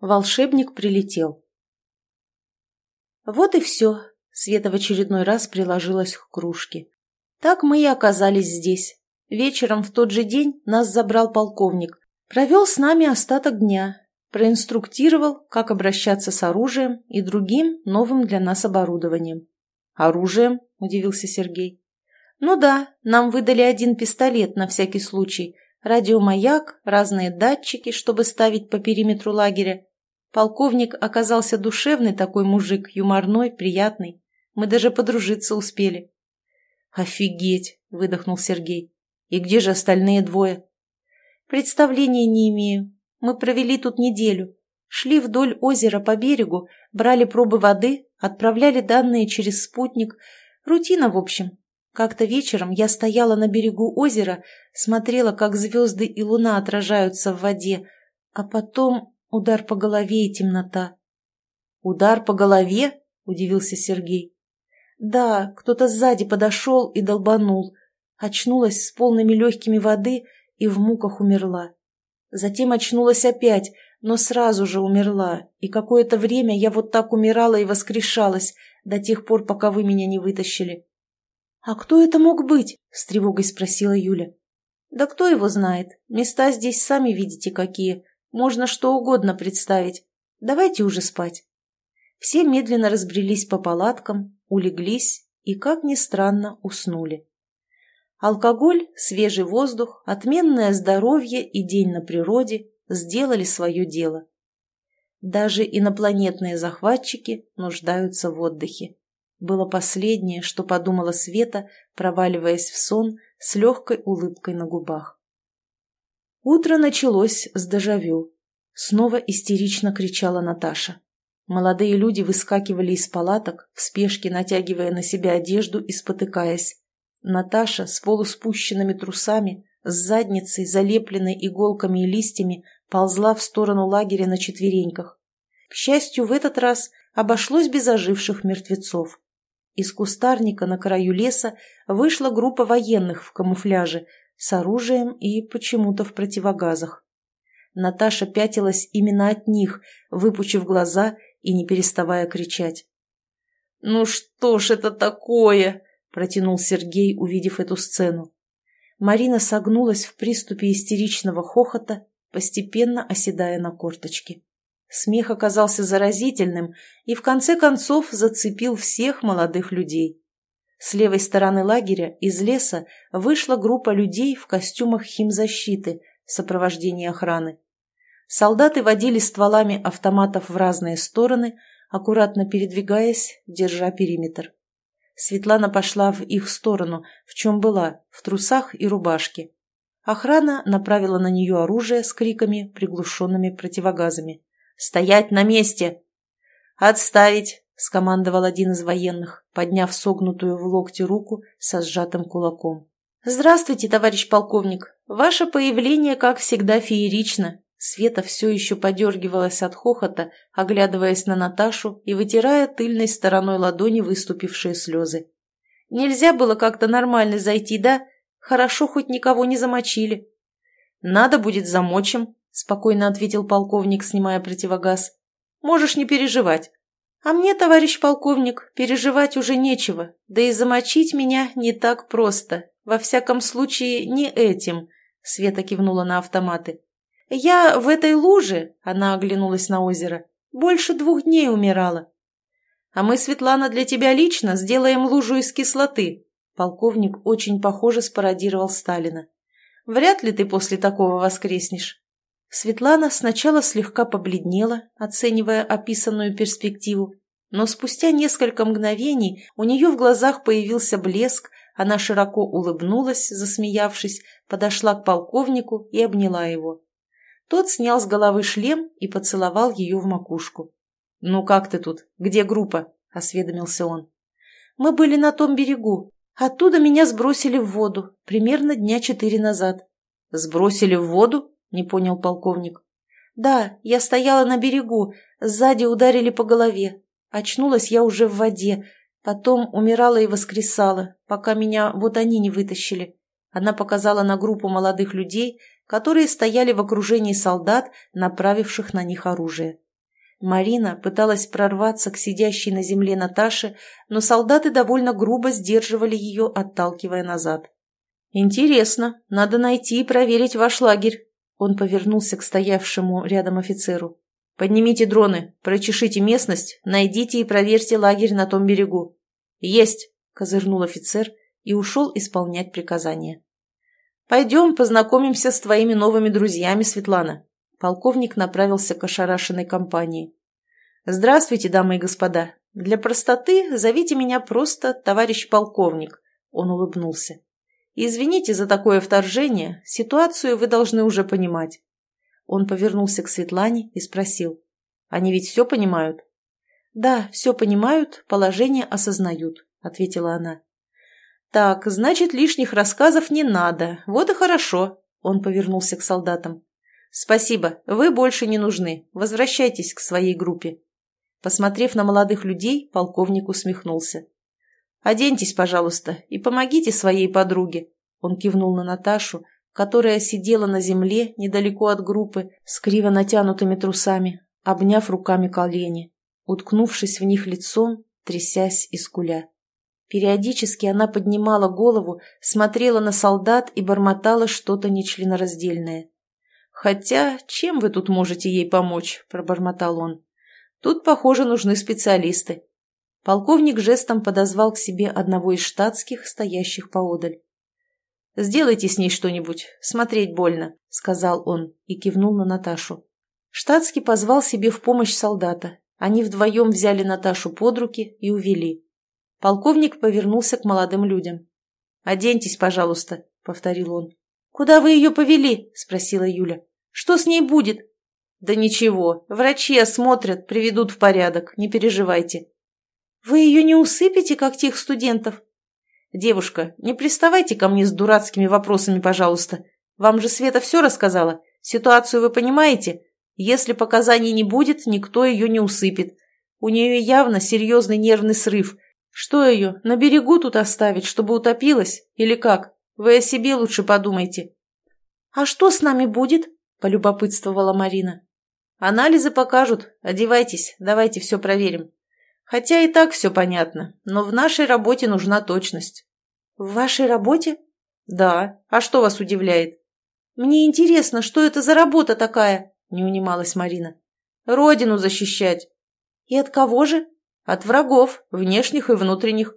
Волшебник прилетел. Вот и все. Света в очередной раз приложилась к кружке. Так мы и оказались здесь. Вечером в тот же день нас забрал полковник. Провел с нами остаток дня. Проинструктировал, как обращаться с оружием и другим новым для нас оборудованием. «Оружием?» – удивился Сергей. «Ну да, нам выдали один пистолет на всякий случай, радиомаяк, разные датчики, чтобы ставить по периметру лагеря, Полковник оказался душевный такой мужик, юморной, приятный. Мы даже подружиться успели. «Офигеть!» — выдохнул Сергей. «И где же остальные двое?» «Представления не имею. Мы провели тут неделю. Шли вдоль озера по берегу, брали пробы воды, отправляли данные через спутник. Рутина, в общем. Как-то вечером я стояла на берегу озера, смотрела, как звезды и луна отражаются в воде, а потом Удар по голове и темнота. «Удар по голове?» – удивился Сергей. «Да, кто-то сзади подошел и долбанул. Очнулась с полными легкими воды и в муках умерла. Затем очнулась опять, но сразу же умерла, и какое-то время я вот так умирала и воскрешалась, до тех пор, пока вы меня не вытащили». «А кто это мог быть?» – с тревогой спросила Юля. «Да кто его знает? Места здесь сами видите какие. Можно что угодно представить. Давайте уже спать. Все медленно разбрелись по палаткам, улеглись и, как ни странно, уснули. Алкоголь, свежий воздух, отменное здоровье и день на природе сделали свое дело. Даже инопланетные захватчики нуждаются в отдыхе. Было последнее, что подумала Света, проваливаясь в сон с легкой улыбкой на губах. Утро началось с дежавю. Снова истерично кричала Наташа. Молодые люди выскакивали из палаток, в спешке натягивая на себя одежду и спотыкаясь. Наташа с полуспущенными трусами, с задницей, залепленной иголками и листьями, ползла в сторону лагеря на четвереньках. К счастью, в этот раз обошлось без оживших мертвецов. Из кустарника на краю леса вышла группа военных в камуфляже, с оружием и почему-то в противогазах. Наташа пятилась именно от них, выпучив глаза и не переставая кричать. «Ну что ж это такое?» – протянул Сергей, увидев эту сцену. Марина согнулась в приступе истеричного хохота, постепенно оседая на корточки. Смех оказался заразительным и в конце концов зацепил всех молодых людей. С левой стороны лагеря из леса вышла группа людей в костюмах химзащиты в сопровождении охраны. Солдаты водили стволами автоматов в разные стороны, аккуратно передвигаясь, держа периметр. Светлана пошла в их сторону, в чем была, в трусах и рубашке. Охрана направила на нее оружие с криками, приглушенными противогазами. «Стоять на месте!» «Отставить!» — скомандовал один из военных, подняв согнутую в локте руку со сжатым кулаком. «Здравствуйте, товарищ полковник. Ваше появление, как всегда, феерично». Света все еще подергивалась от хохота, оглядываясь на Наташу и вытирая тыльной стороной ладони выступившие слезы. «Нельзя было как-то нормально зайти, да? Хорошо, хоть никого не замочили». «Надо будет замочим», — спокойно ответил полковник, снимая противогаз. «Можешь не переживать. А мне, товарищ полковник, переживать уже нечего, да и замочить меня не так просто. Во всяком случае, не этим, — Света кивнула на автоматы. Я в этой луже, — она оглянулась на озеро, — больше двух дней умирала. А мы, Светлана, для тебя лично сделаем лужу из кислоты. Полковник очень похоже спародировал Сталина. Вряд ли ты после такого воскреснешь. Светлана сначала слегка побледнела, оценивая описанную перспективу, но спустя несколько мгновений у нее в глазах появился блеск, она широко улыбнулась, засмеявшись, подошла к полковнику и обняла его. Тот снял с головы шлем и поцеловал ее в макушку. «Ну как ты тут? Где группа?» – осведомился он. «Мы были на том берегу. Оттуда меня сбросили в воду, примерно дня четыре назад». «Сбросили в воду?» — не понял полковник. «Да, я стояла на берегу, сзади ударили по голове. Очнулась я уже в воде, потом умирала и воскресала, пока меня вот они не вытащили». Она показала на группу молодых людей, которые стояли в окружении солдат, направивших на них оружие. Марина пыталась прорваться к сидящей на земле Наташе, но солдаты довольно грубо сдерживали ее, отталкивая назад. «Интересно, надо найти и проверить ваш лагерь». Он повернулся к стоявшему рядом офицеру. «Поднимите дроны, прочешите местность, найдите и проверьте лагерь на том берегу». «Есть!» – козырнул офицер и ушел исполнять приказание. «Пойдем познакомимся с твоими новыми друзьями, Светлана», Полковник направился к ошарашенной компании. «Здравствуйте, дамы и господа. Для простоты зовите меня просто товарищ полковник», — он улыбнулся. «Извините за такое вторжение, ситуацию вы должны уже понимать». Он повернулся к Светлане и спросил. «Они ведь все понимают?» «Да, все понимают, положение осознают», — ответила она. «Так, значит, лишних рассказов не надо. Вот и хорошо», — он повернулся к солдатам. «Спасибо, вы больше не нужны. Возвращайтесь к своей группе». Посмотрев на молодых людей, полковник усмехнулся. «Оденьтесь, пожалуйста, и помогите своей подруге». Он кивнул на Наташу, которая сидела на земле недалеко от группы с криво натянутыми трусами, обняв руками колени, уткнувшись в них лицом, трясясь и скуля. Периодически она поднимала голову, смотрела на солдат и бормотала что-то нечленораздельное. «Хотя, чем вы тут можете ей помочь?» – пробормотал он. «Тут, похоже, нужны специалисты». Полковник жестом подозвал к себе одного из штатских, стоящих поодаль. «Сделайте с ней что-нибудь, смотреть больно», – сказал он и кивнул на Наташу. Штатский позвал себе в помощь солдата. Они вдвоем взяли Наташу под руки и увели. Полковник повернулся к молодым людям. «Оденьтесь, пожалуйста», — повторил он. «Куда вы ее повели?» — спросила Юля. Что с ней будет?» «Да ничего, врачи осмотрят, приведут в порядок, не переживайте». «Вы ее не усыпите, как тех студентов?» «Девушка, не приставайте ко мне с дурацкими вопросами, пожалуйста. Вам же Света все рассказала. Ситуацию вы понимаете? Если показаний не будет, никто ее не усыпет. У нее явно серьезный нервный срыв. Что ее, на берегу тут оставить, чтобы утопилась? Или как? Вы о себе лучше подумайте». «А что с нами будет?» – полюбопытствовала Марина. «Анализы покажут. Одевайтесь, давайте все проверим. Хотя и так все понятно, но в нашей работе нужна точность». «В вашей работе?» «Да. А что вас удивляет?» «Мне интересно, что это за работа такая?» – не унималась Марина. «Родину защищать». «И от кого же?» «От врагов, внешних и внутренних».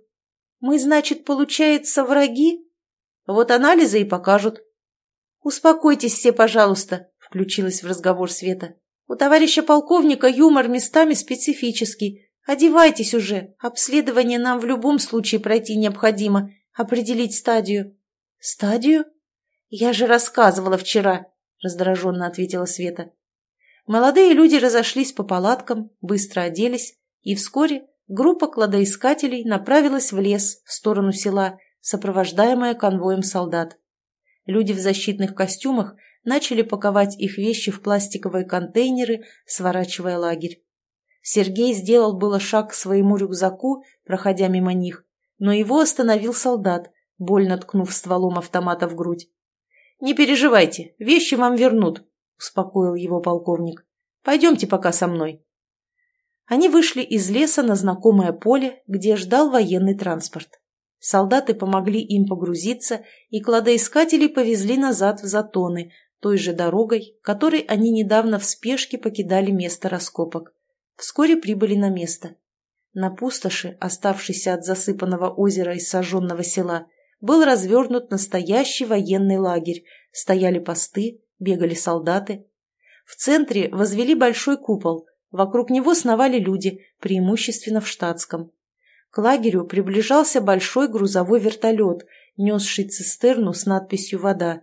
«Мы, значит, получается, враги?» «Вот анализы и покажут». «Успокойтесь все, пожалуйста включилась в разговор Света. «У товарища полковника юмор местами специфический. Одевайтесь уже. Обследование нам в любом случае пройти необходимо. Определить стадию». «Стадию?» «Я же рассказывала вчера», — раздраженно ответила Света. Молодые люди разошлись по палаткам, быстро оделись, и вскоре группа кладоискателей направилась в лес в сторону села, сопровождаемая конвоем солдат. Люди в защитных костюмах начали паковать их вещи в пластиковые контейнеры, сворачивая лагерь. Сергей сделал было шаг к своему рюкзаку, проходя мимо них, но его остановил солдат, больно ткнув стволом автомата в грудь. «Не переживайте, вещи вам вернут», — успокоил его полковник. «Пойдемте пока со мной». Они вышли из леса на знакомое поле, где ждал военный транспорт. Солдаты помогли им погрузиться, и кладоискатели повезли назад в затоны, той же дорогой, которой они недавно в спешке покидали место раскопок. Вскоре прибыли на место. На пустоши, оставшейся от засыпанного озера и сожженного села, был развернут настоящий военный лагерь, стояли посты, бегали солдаты. В центре возвели большой купол, вокруг него сновали люди, преимущественно в штатском. К лагерю приближался большой грузовой вертолет, несший цистерну с надписью «Вода».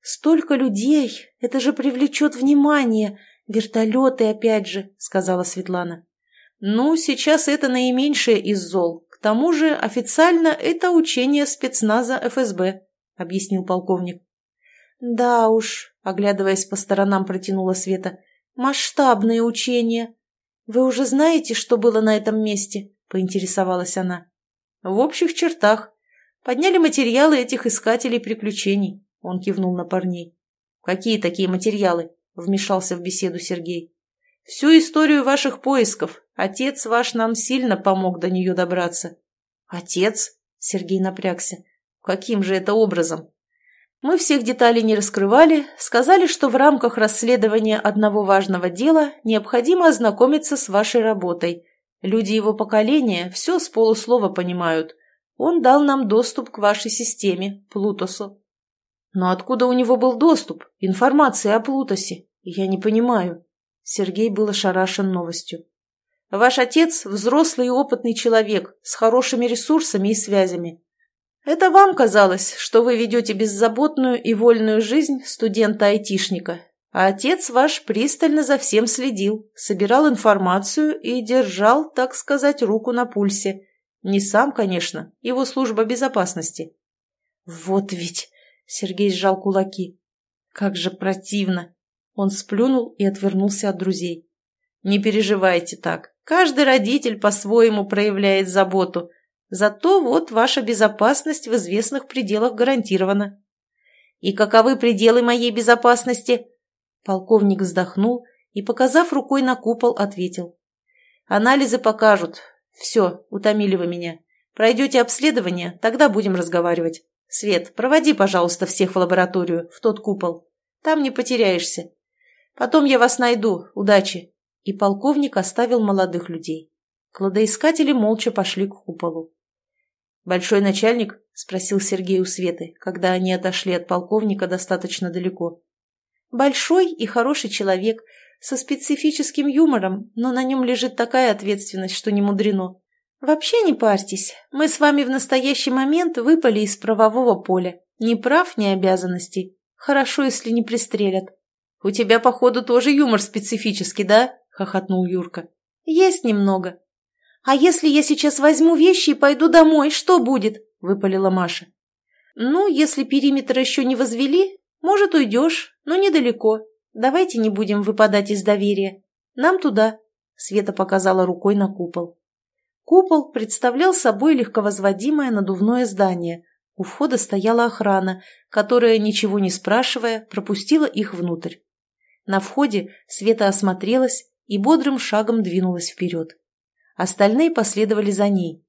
«Столько людей! Это же привлечет внимание! Вертолеты опять же!» — сказала Светлана. «Ну, сейчас это наименьшее из зол. К тому же официально это учение спецназа ФСБ», — объяснил полковник. «Да уж», — оглядываясь по сторонам, протянула Света, — «масштабные учения. Вы уже знаете, что было на этом месте?» — поинтересовалась она. «В общих чертах. Подняли материалы этих искателей приключений. Он кивнул на парней. «Какие такие материалы?» — вмешался в беседу Сергей. Всю историю ваших поисков. Отец ваш нам сильно помог до нее добраться». «Отец?» — Сергей напрягся. «Каким же это образом?» Мы всех деталей не раскрывали, сказали, что в рамках расследования одного важного дела необходимо ознакомиться с вашей работой. Люди его поколения все с полуслова понимают. Он дал нам доступ к вашей системе, Плутосу. Но откуда у него был доступ? Информация о Плутосе? Я не понимаю. Сергей был ошарашен новостью. Ваш отец – взрослый и опытный человек, с хорошими ресурсами и связями. Это вам казалось, что вы ведете беззаботную и вольную жизнь студента-айтишника, а отец ваш пристально за всем следил, собирал информацию и держал, так сказать, руку на пульсе. Не сам, конечно, его служба безопасности. Вот ведь... Сергей сжал кулаки. Как же противно. Он сплюнул и отвернулся от друзей. Не переживайте так. Каждый родитель по-своему проявляет заботу. Зато вот ваша безопасность в известных пределах гарантирована. И каковы пределы моей безопасности? Полковник вздохнул и, показав рукой на купол, ответил. Анализы покажут. Все, утомили вы меня. Пройдете обследование, тогда будем разговаривать. Свет, проводи, пожалуйста, всех в лабораторию, в тот купол. Там не потеряешься. Потом я вас найду. Удачи. И полковник оставил молодых людей. Кладоискатели молча пошли к куполу. «Большой начальник?» – спросил Сергей у Светы, когда они отошли от полковника достаточно далеко. «Большой и хороший человек, со специфическим юмором, но на нем лежит такая ответственность, что не мудрено. Вообще не парьтесь, мы с вами в настоящий момент выпали из правового поля. Ни прав, ни обязанностей. Хорошо, если не пристрелят. У тебя, походу, тоже юмор специфический, да?» – хохотнул Юрка. «Есть немного. «А если я сейчас возьму вещи и пойду домой, что будет?» – выпалила Маша. «Ну, если периметр еще не возвели, может, уйдешь, но недалеко. Давайте не будем выпадать из доверия. Нам туда», – Света показала рукой на купол. Купол представлял собой легковозводимое надувное здание. У входа стояла охрана, которая, ничего не спрашивая, пропустила их внутрь. На входе Света осмотрелась и бодрым шагом двинулась вперед. Остальные последовали за ней.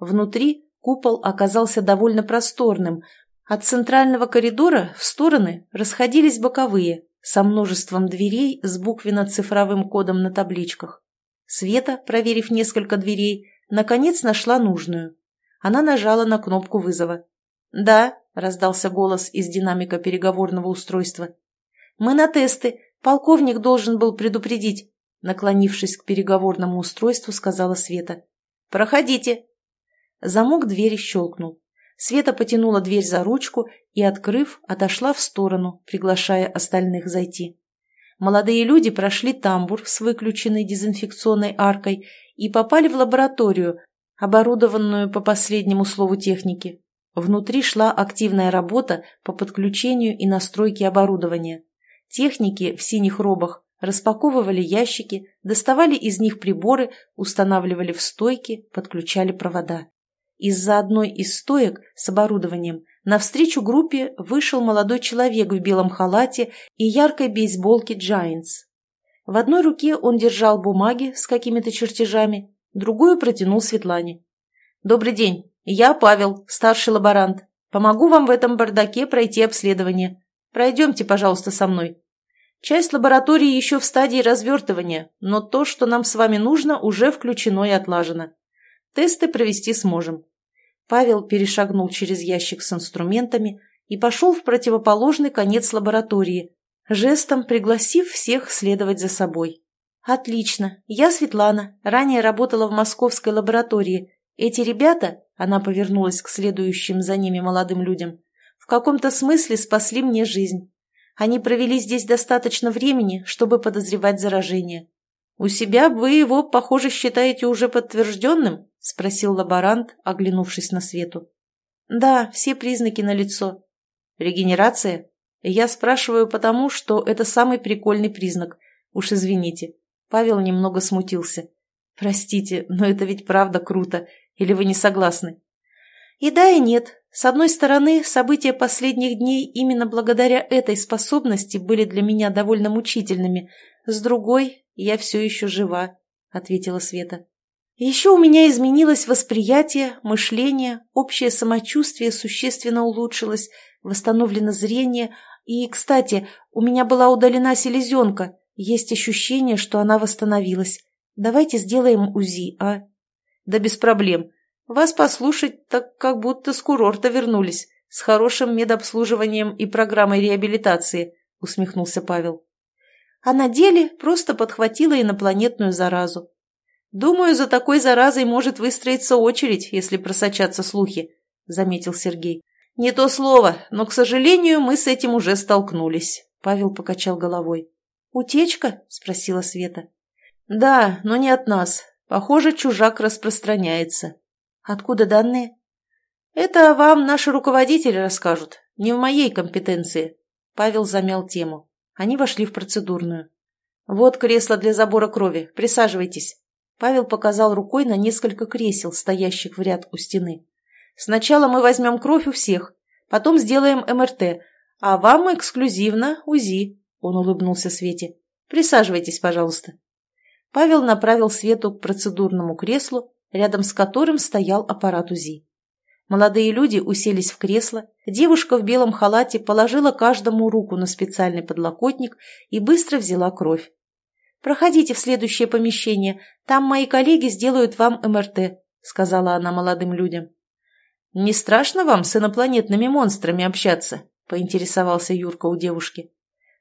Внутри купол оказался довольно просторным. От центрального коридора в стороны расходились боковые, со множеством дверей с буквенно-цифровым кодом на табличках. Света, проверив несколько дверей, наконец нашла нужную. Она нажала на кнопку вызова. «Да», — раздался голос из динамика переговорного устройства. «Мы на тесты. Полковник должен был предупредить». Наклонившись к переговорному устройству, сказала Света. «Проходите». Замок двери щелкнул. Света потянула дверь за ручку и, открыв, отошла в сторону, приглашая остальных зайти. Молодые люди прошли тамбур с выключенной дезинфекционной аркой и попали в лабораторию, оборудованную по последнему слову техники. Внутри шла активная работа по подключению и настройке оборудования. Техники в синих робах распаковывали ящики, доставали из них приборы, устанавливали в стойки, подключали провода. Из-за одной из стоек с оборудованием навстречу группе вышел молодой человек в белом халате и яркой бейсболке Giants. В одной руке он держал бумаги с какими-то чертежами, другую протянул Светлане. «Добрый день, я Павел, старший лаборант. Помогу вам в этом бардаке пройти обследование. Пройдемте, пожалуйста, со мной». Часть лаборатории еще в стадии развертывания, но то, что нам с вами нужно, уже включено и отлажено. Тесты провести сможем. Павел перешагнул через ящик с инструментами и пошел в противоположный конец лаборатории, жестом пригласив всех следовать за собой. «Отлично. Я Светлана. Ранее работала в московской лаборатории. Эти ребята, — она повернулась к следующим за ними молодым людям, — в каком-то смысле спасли мне жизнь. Они провели здесь достаточно времени, чтобы подозревать заражение. «У себя вы его, похоже, считаете уже подтвержденным?» – спросил лаборант, оглянувшись на свету. «Да, все признаки налицо. Регенерация? Я спрашиваю потому, что это самый прикольный признак. Уж извините». Павел немного смутился. «Простите, но это ведь правда круто. Или вы не согласны?» «И да, и нет. С одной стороны, события последних дней именно благодаря этой способности были для меня довольно мучительными. С другой, я все еще жива», — ответила Света. «Еще у меня изменилось восприятие, мышление, общее самочувствие существенно улучшилось, восстановлено зрение, и, кстати, у меня была удалена селезенка, есть ощущение, что она восстановилась. Давайте сделаем УЗИ, а?» «Да без проблем. Вас послушать, так как будто с курорта вернулись, с хорошим медобслуживанием и программой реабилитации», — усмехнулся Павел. «А на деле просто подхватила инопланетную заразу. Думаю, за такой заразой может выстроиться очередь, если просочатся слухи», — заметил Сергей. «Не то слово, но, к сожалению, мы с этим уже столкнулись», — Павел покачал головой. «Утечка?» — спросила Света. «Да, но не от нас. Похоже, чужак распространяется. Откуда данные? Это вам наши руководители расскажут. Не в моей компетенции. Павел замял тему. Они вошли в процедурную. Вот кресло для забора крови. Присаживайтесь. Павел показал рукой на несколько кресел, стоящих в ряд у стены. Сначала мы возьмем кровь у всех, потом сделаем МРТ, а вам эксклюзивно УЗИ. Он улыбнулся Свете. Присаживайтесь, пожалуйста. Павел направил Свету к процедурному креслу, рядом с которым стоял аппарат УЗИ. Молодые люди уселись в кресло, девушка в белом халате положила каждому руку на специальный подлокотник и быстро взяла кровь. «Проходите в следующее помещение, там мои коллеги сделают вам МРТ», — сказала она молодым людям. «Не страшно вам с инопланетными монстрами общаться?» — поинтересовался Юрка у девушки.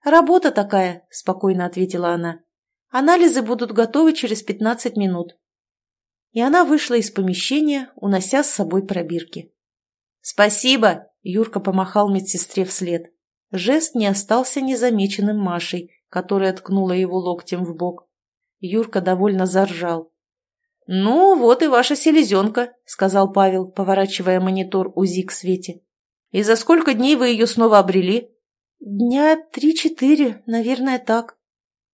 «Работа такая», — спокойно ответила она. Анализы будут готовы через 15 минут. И она вышла из помещения, унося с собой пробирки. «Спасибо!» – Юрка помахал медсестре вслед. Жест не остался незамеченным Машей, которая ткнула его локтем в бок. Юрка довольно заржал. «Ну, вот и ваша селезенка», — сказал Павел, поворачивая монитор УЗИ к Свете. «И за сколько дней вы ее снова обрели?» «Дня три-четыре, наверное, так»,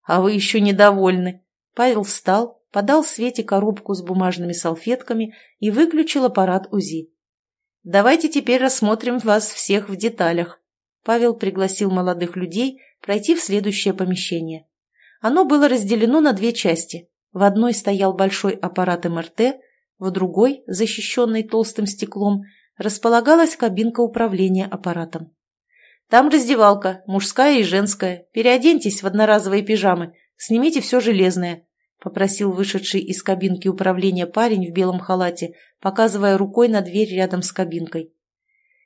а вы еще недовольны. Павел встал, подал Свете коробку с бумажными салфетками и выключил аппарат УЗИ. «Давайте теперь рассмотрим вас всех в деталях». Павел пригласил молодых людей пройти в следующее помещение. Оно было разделено на две части. В одной стоял большой аппарат МРТ, в другой, защищенный толстым стеклом, располагалась кабинка управления аппаратом. Там раздевалка, мужская и женская. Переоденьтесь в одноразовые пижамы, снимите все железное», — попросил вышедший из кабинки управления парень в белом халате, показывая рукой на дверь рядом с кабинкой.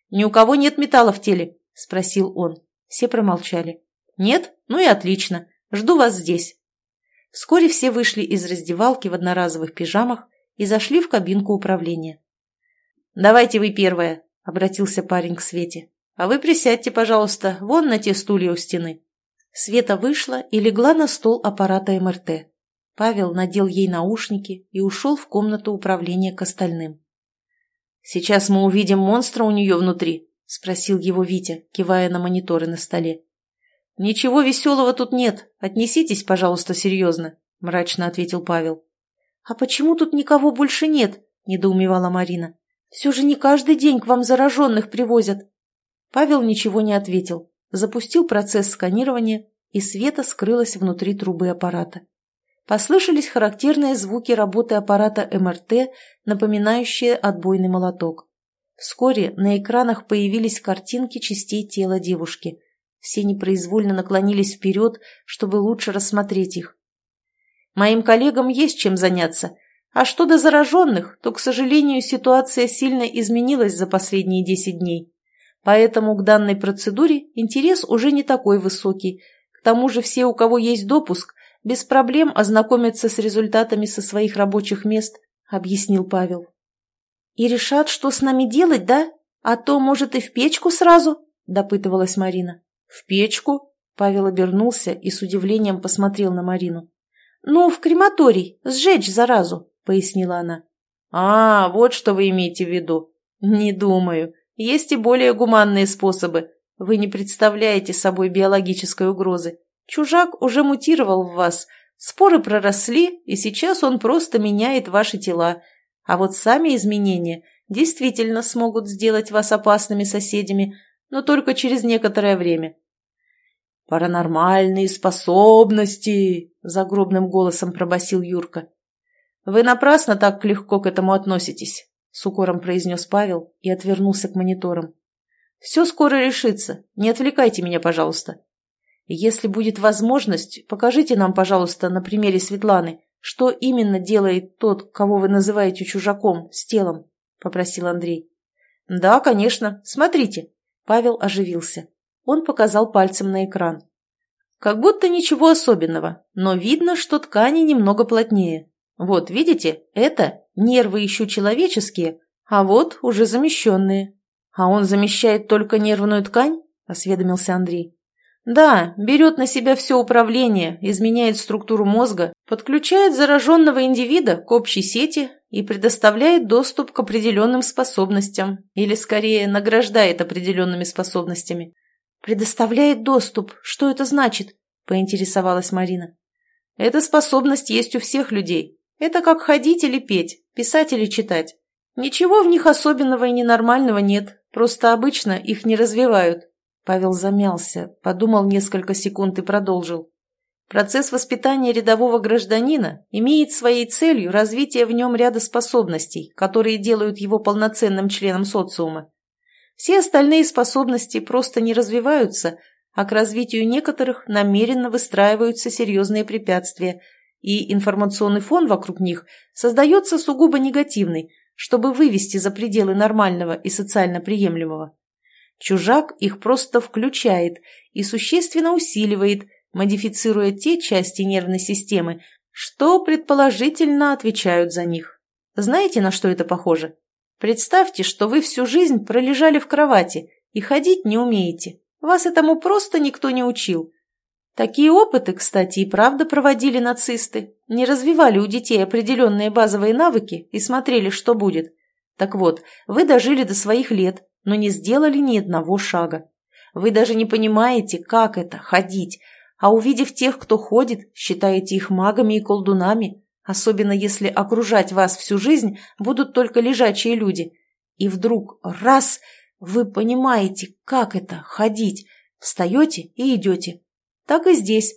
«Ни у кого нет металла в теле?» — спросил он. Все промолчали. «Нет? Ну и отлично. Жду вас здесь». Вскоре все вышли из раздевалки в одноразовых пижамах и зашли в кабинку управления. «Давайте вы первая», — обратился парень к Свете. А вы присядьте, пожалуйста, вон на те стулья у стены». Света вышла и легла на стол аппарата МРТ. Павел надел ей наушники и ушел в комнату управления к остальным. «Сейчас мы увидим монстра у нее внутри», — спросил его Витя, кивая на мониторы на столе. «Ничего веселого тут нет. Отнеситесь, пожалуйста, серьезно», — мрачно ответил Павел. «А почему тут никого больше нет?» — недоумевала Марина. «Все же не каждый день к вам зараженных привозят». Павел ничего не ответил, запустил процесс сканирования, и Света скрылась внутри трубы аппарата. Послышались характерные звуки работы аппарата МРТ, напоминающие отбойный молоток. Вскоре на экранах появились картинки частей тела девушки. Все непроизвольно наклонились вперед, чтобы лучше рассмотреть их. «Моим коллегам есть чем заняться. А что до зараженных, то, к сожалению, ситуация сильно изменилась за последние десять дней. Поэтому к данной процедуре интерес уже не такой высокий. К тому же все, у кого есть допуск, без проблем ознакомятся с результатами со своих рабочих мест, объяснил Павел. И решат, что с нами делать, да? А то, может, и в печку сразу? допытывалась Марина. В печку? Павел обернулся и с удивлением посмотрел на Марину. «Ну, в крематорий, сжечь заразу», — пояснила она. «А, вот что вы имеете в виду. Не думаю. Есть и более гуманные способы. Вы не представляете собой биологической угрозы. Чужак уже мутировал в вас. Споры проросли, и сейчас он просто меняет ваши тела. А вот сами изменения действительно смогут сделать вас опасными соседями, но только через некоторое время. «Паранормальные способности!» — загробным голосом пробасил Юрка. «Вы напрасно так легко к этому относитесь», — с укором произнес Павел и отвернулся к мониторам. «Все скоро решится. Не отвлекайте меня, пожалуйста. Если будет возможность, покажите нам, пожалуйста, на примере Светланы, что именно делает тот, кого вы называете чужаком, с телом», — попросил Андрей. «Да, конечно. Смотрите». Павел оживился. Он показал пальцем на экран. Как будто ничего особенного, но видно, что ткани немного плотнее. Вот, видите, это нервы еще человеческие, а вот уже замещенные. А он замещает только нервную ткань? Осведомился Андрей. Да, берет на себя все управление, изменяет структуру мозга, подключает зараженного индивида к общей сети и предоставляет доступ к определенным способностям, или скорее награждает определенными способностями. «Предоставляет доступ. Что это значит?» – поинтересовалась Марина. «Эта способность есть у всех людей. Это как ходить или петь, писать или читать. Ничего в них особенного и ненормального нет, просто обычно их не развивают. Павел замялся, подумал несколько секунд и продолжил. Процесс воспитания рядового гражданина имеет своей целью развитие в нем ряда способностей, которые делают его полноценным членом социума. Все остальные способности просто не развиваются, а к развитию некоторых намеренно выстраиваются серьезные препятствия, и информационный фон вокруг них создается сугубо негативный, чтобы вывести за пределы нормального и социально приемлемого. Чужак их просто включает и существенно усиливает, модифицируя те части нервной системы, что предположительно отвечают за них. Знаете, на что это похоже? Представьте, что вы всю жизнь пролежали в кровати и ходить не умеете. Вас этому просто никто не учил. Такие опыты, кстати, и правда проводили нацисты. Не развивали у детей определенные базовые навыки и смотрели, что будет. Так вот, вы дожили до своих лет, но не сделали ни одного шага. Вы даже не понимаете, как это – ходить, а увидев тех, кто ходит, считаете их магами и колдунами, особенно если окружать вас всю жизнь будут только лежачие люди. И вдруг раз – вы понимаете, как это – ходить, встаете и идете. Так и здесь.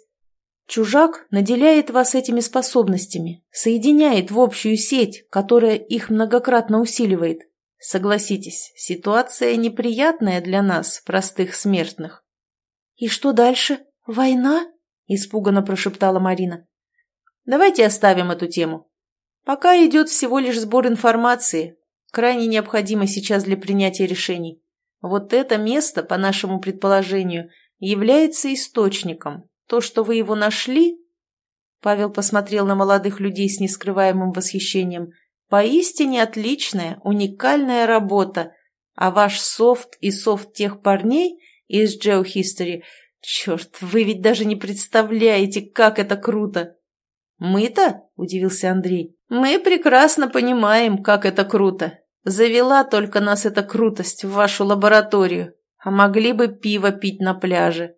Чужак наделяет вас этими способностями, соединяет в общую сеть, которая их многократно усиливает. Согласитесь, ситуация неприятная для нас, простых смертных. «И что дальше? Война?» – испуганно прошептала Марина. «Давайте оставим эту тему. Пока идет всего лишь сбор информации, крайне необходимо сейчас для принятия решений. Вот это место, по нашему предположению, является источником. То, что вы его нашли...» Павел посмотрел на молодых людей с нескрываемым восхищением – Поистине отличная, уникальная работа. А ваш софт и софт тех парней из GeoHistory, черт, вы ведь даже не представляете, как это круто. Мы-то, удивился Андрей, мы прекрасно понимаем, как это круто. Завела только нас эта крутость в вашу лабораторию, а могли бы пиво пить на пляже.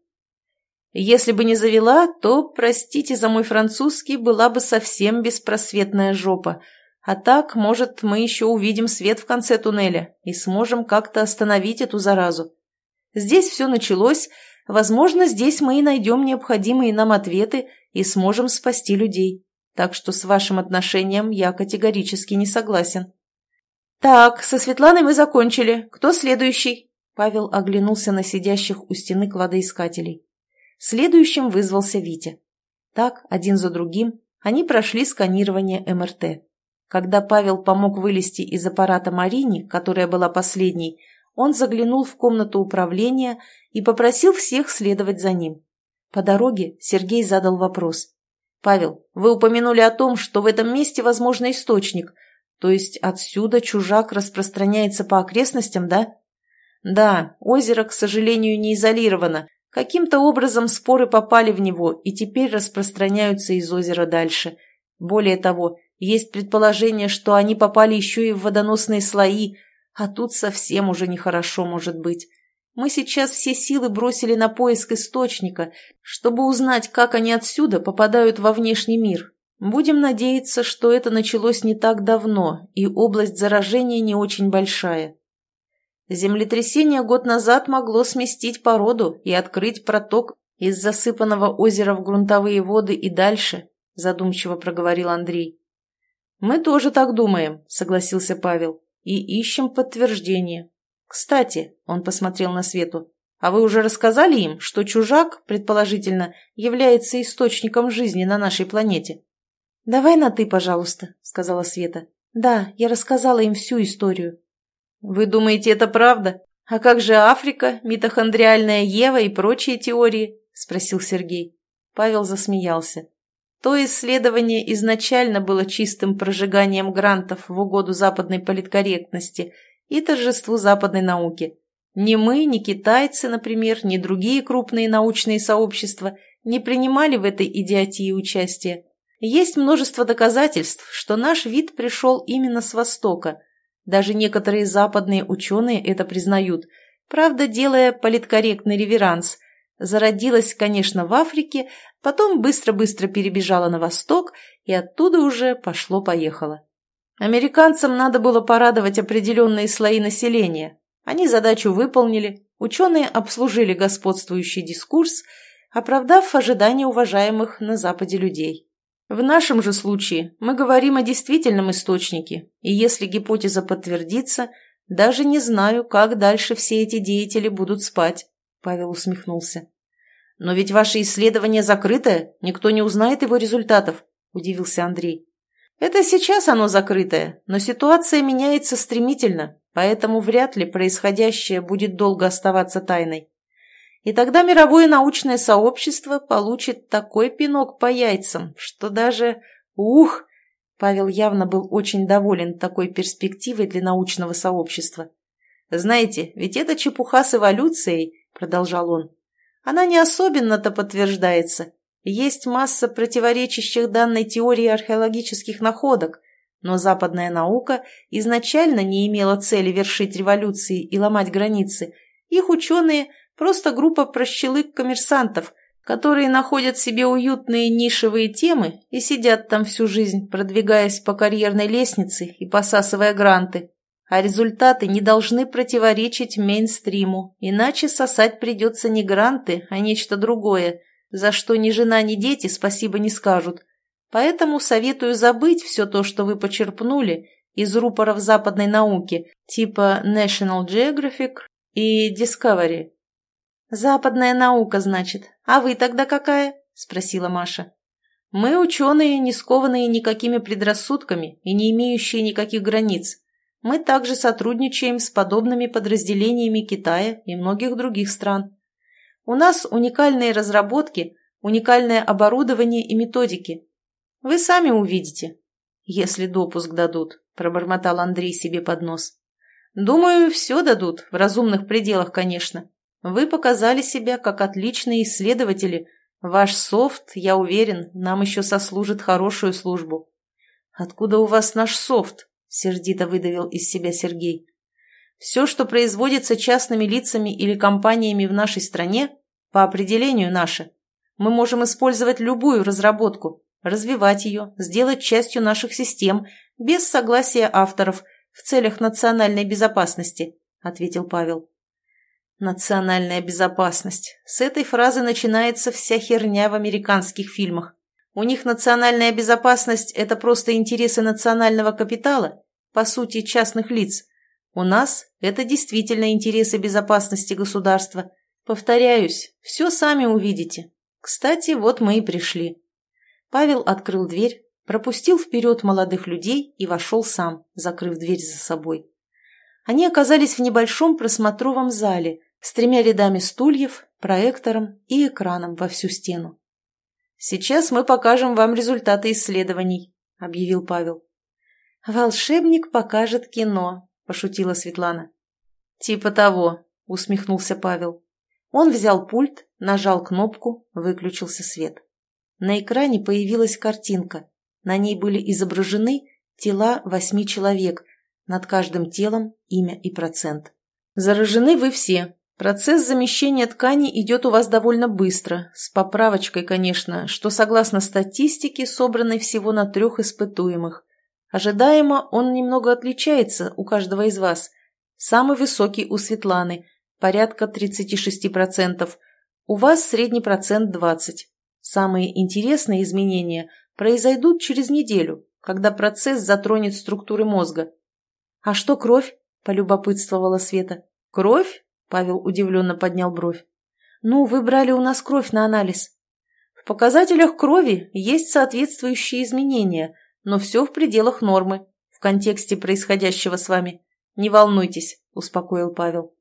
Если бы не завела, то, простите за мой французский, была бы совсем беспросветная жопа – а так, может, мы еще увидим свет в конце туннеля и сможем как-то остановить эту заразу. Здесь все началось, возможно, здесь мы и найдем необходимые нам ответы и сможем спасти людей. Так что с вашим отношением я категорически не согласен. «Так, со Светланой мы закончили. Кто следующий?» Павел оглянулся на сидящих у стены кладоискателей. Следующим вызвался Витя. Так, один за другим, они прошли сканирование МРТ. Когда Павел помог вылезти из аппарата Марине, которая была последней, он заглянул в комнату управления и попросил всех следовать за ним. По дороге Сергей задал вопрос. «Павел, вы упомянули о том, что в этом месте возможно источник, то есть отсюда чужак распространяется по окрестностям, да?» «Да, озеро, к сожалению, не изолировано. Каким-то образом споры попали в него и теперь распространяются из озера дальше. Более того, есть предположение, что они попали еще и в водоносные слои, а тут совсем уже нехорошо может быть. Мы сейчас все силы бросили на поиск источника, чтобы узнать, как они отсюда попадают во внешний мир. Будем надеяться, что это началось не так давно, и область заражения не очень большая. Землетрясение год назад могло сместить породу и открыть проток Из засыпанного озера в грунтовые воды и дальше, задумчиво проговорил Андрей. Мы тоже так думаем, согласился Павел, и ищем подтверждение. Кстати, он посмотрел на Свету, а вы уже рассказали им, что чужак, предположительно, является источником жизни на нашей планете? Давай на «ты», пожалуйста, сказала Света. Да, я рассказала им всю историю. Вы думаете, это правда? А как же Африка, митохондриальная Ева и прочие теории? Спросил Сергей. Павел засмеялся. То исследование изначально было чистым прожиганием грантов в угоду западной политкорректности и торжеству западной науки. Ни мы, ни китайцы, например, ни другие крупные научные сообщества не принимали в этой идиотии участие. Есть множество доказательств, что наш вид пришел именно с Востока. Даже некоторые западные ученые это признают, правда, делая политкорректный реверанс. Зародилась, конечно, в Африке, потом быстро-быстро перебежала на Восток, и оттуда уже пошло-поехало. Американцам надо было порадовать определенные слои населения. Они задачу выполнили, ученые обслужили господствующий дискурс, оправдав ожидания уважаемых на Западе людей. В нашем же случае мы говорим о действительном источнике, и если гипотеза подтвердится, даже не знаю, как дальше все эти деятели будут спать», — Павел усмехнулся. «Но ведь ваше исследование закрытое, никто не узнает его результатов», — удивился Андрей. «Это сейчас оно закрытое, но ситуация меняется стремительно, поэтому вряд ли происходящее будет долго оставаться тайной. И тогда мировое научное сообщество получит такой пинок по яйцам, что даже... Ух! Павел явно был очень доволен такой перспективой для научного сообщества. «Знаете, ведь это чепуха с эволюцией», — продолжал он. «Она не особенно-то подтверждается. Есть масса противоречащих данной теории археологических находок, но западная наука изначально не имела цели вершить революции и ломать границы. Их ученые Просто группа прощелык-коммерсантов, которые находят себе уютные нишевые темы и сидят там всю жизнь, продвигаясь по карьерной лестнице и посасывая гранты. А результаты не должны противоречить мейнстриму, иначе сосать придется не гранты, а нечто другое, за что ни жена, ни дети спасибо не скажут. Поэтому советую забыть все то, что вы почерпнули из рупоров западной науки, типа National Geographic и Discovery. «Западная наука, значит. А вы тогда какая?» – спросила Маша. «Мы ученые, не скованные никакими предрассудками и не имеющие никаких границ. Мы также сотрудничаем с подобными подразделениями Китая и многих других стран. У нас уникальные разработки, уникальное оборудование и методики. Вы сами увидите, если допуск дадут», – пробормотал Андрей себе под нос. «Думаю, все дадут, в разумных пределах, конечно». Вы показали себя как отличные исследователи. Ваш софт, я уверен, нам еще сослужит хорошую службу. Откуда у вас наш софт? Сердито выдавил из себя Сергей. Все, что производится частными лицами или компаниями в нашей стране, по определению наше. Мы можем использовать любую разработку, развивать ее, сделать частью наших систем, без согласия авторов, в целях национальной безопасности, ответил Павел. Национальная безопасность. С этой фразы начинается вся херня в американских фильмах. У них национальная безопасность – это просто интересы национального капитала, по сути, частных лиц. У нас это действительно интересы безопасности государства. Повторяюсь, все сами увидите. Кстати, вот мы и пришли. Павел открыл дверь, пропустил вперед молодых людей и вошел сам, закрыв дверь за собой. Они оказались в небольшом просмотровом зале – с тремя рядами стульев, проектором и экраном во всю стену. «Сейчас мы покажем вам результаты исследований», — объявил Павел. «Волшебник покажет кино», — пошутила Светлана. «Типа того», — усмехнулся Павел. Он взял пульт, нажал кнопку, выключился свет. На экране появилась картинка. На ней были изображены тела восьми человек, над каждым телом имя и процент. «Заражены вы все, Процесс замещения ткани идет у вас довольно быстро, с поправочкой, конечно, что согласно статистике, собранной всего на трех испытуемых. Ожидаемо он немного отличается у каждого из вас. Самый высокий у Светланы, порядка 36%, У вас средний процент 20. Самые интересные изменения произойдут через неделю, когда процесс затронет структуры мозга. «А что кровь?» – полюбопытствовала Света. «Кровь?» – Павел удивленно поднял бровь. «Ну, вы брали у нас кровь на анализ». «В показателях крови есть соответствующие изменения, но все в пределах нормы, в контексте происходящего с вами. Не волнуйтесь», – успокоил Павел.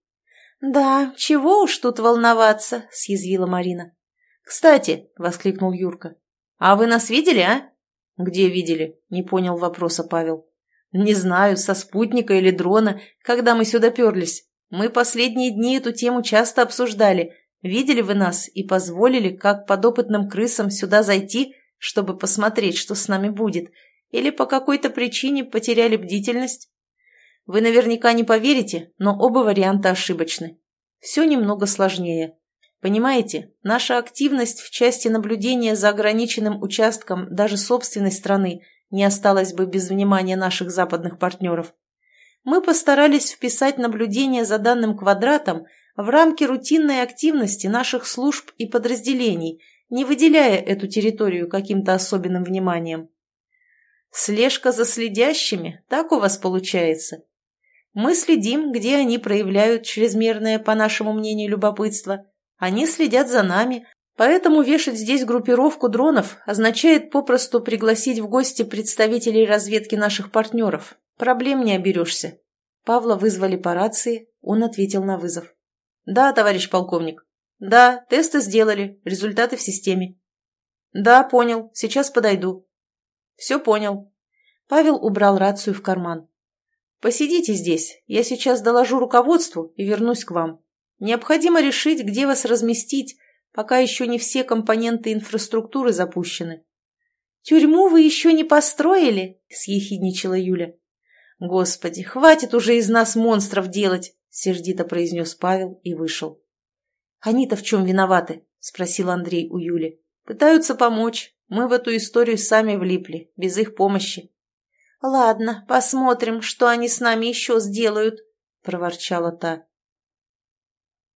«Да, чего уж тут волноваться», – съязвила Марина. «Кстати», – воскликнул Юрка, – «а вы нас видели, а?» «Где видели?» – не понял вопроса Павел. «Не знаю, со спутника или дрона, когда мы сюда перлись. Мы последние дни эту тему часто обсуждали. Видели вы нас и позволили, как подопытным крысам, сюда зайти, чтобы посмотреть, что с нами будет, или по какой-то причине потеряли бдительность?» Вы наверняка не поверите, но оба варианта ошибочны. Все немного сложнее. Понимаете, наша активность в части наблюдения за ограниченным участком даже собственной страны не осталась бы без внимания наших западных партнеров. Мы постарались вписать наблюдение за данным квадратом в рамки рутинной активности наших служб и подразделений, не выделяя эту территорию каким-то особенным вниманием. Слежка за следящими, так у вас получается? Мы следим, где они проявляют чрезмерное, по нашему мнению, любопытство. Они следят за нами, поэтому вешать здесь группировку дронов означает попросту пригласить в гости представителей разведки наших партнеров. Проблем не оберешься. Павла вызвали по рации, он ответил на вызов. «Да, товарищ полковник. Да, тесты сделали, результаты в системе». «Да, понял, сейчас подойду». «Все понял». Павел убрал рацию в карман. Посидите здесь, я сейчас доложу руководству и вернусь к вам. Необходимо решить, где вас разместить, пока еще не все компоненты инфраструктуры запущены. «Тюрьму вы еще не построили?» – съехидничала Юля. «Господи, хватит уже из нас монстров делать!» – сердито произнес Павел и вышел. «Они-то в чем виноваты?» – спросил Андрей у Юли. «Пытаются помочь. Мы в эту историю сами влипли, без их помощи. «Ладно, посмотрим, что они с нами еще сделают», — проворчала та.